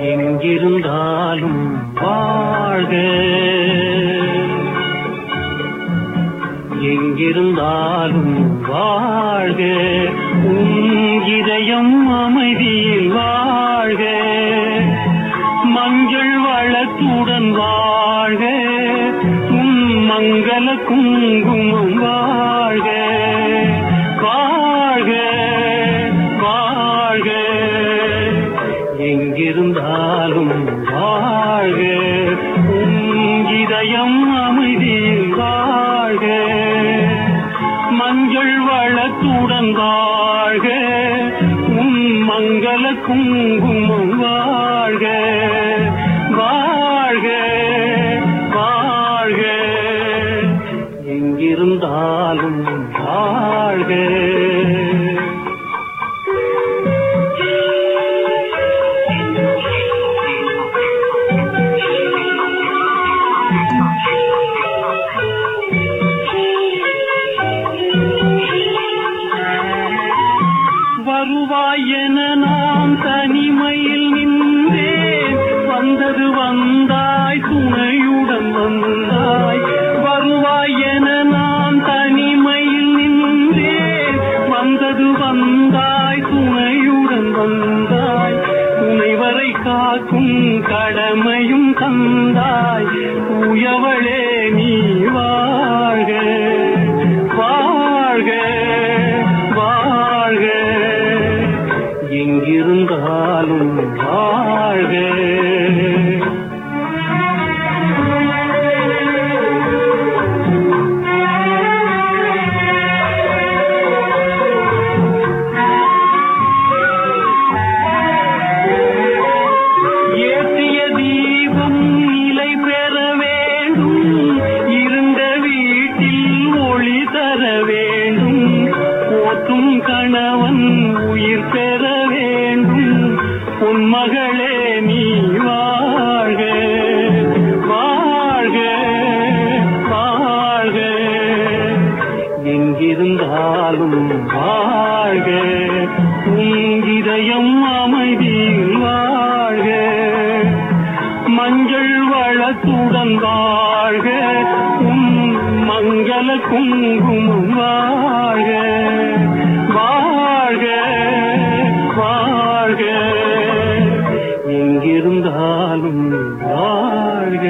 எங்கிருந்தாலும் வாழ்க. எங்கிருந்தாலும் வாழ்க. உன் வாழ்க. உன் மங்கள குங்குமம் வாழ்க. வாழ்க வாழ்க. எங்கிருந்தாலும் வாழ்க. இதயம் அமைதியில் வாழ்க. மஞ்சள் வளத்துடன் வாழ்க. உன் மங்கள குங்குமம் வாழ்க. வந்தாய் துணையுடன் வந்தாய் துணைவரை காக்கும் கடமையும் தந்தாய். தூயவளே நீ வாழ்க வாழ்க வாழ்க. எங்கிருந்தாலும் வாழ்க. உயிர் பெற வேண்டும். உன் மகளே நீ வாழ்க. வாழ்க வாழ்க. எங்கிருந்தாலும் வாழ்க. உன் இதயம் அமைதியில் வாழ்க. மஞ்சள் வளத்துடன் வாழ்க. உன் மங்கள குங்குமம் வாழ்க வாழ்க. இருந்தாலும் வாழ்க.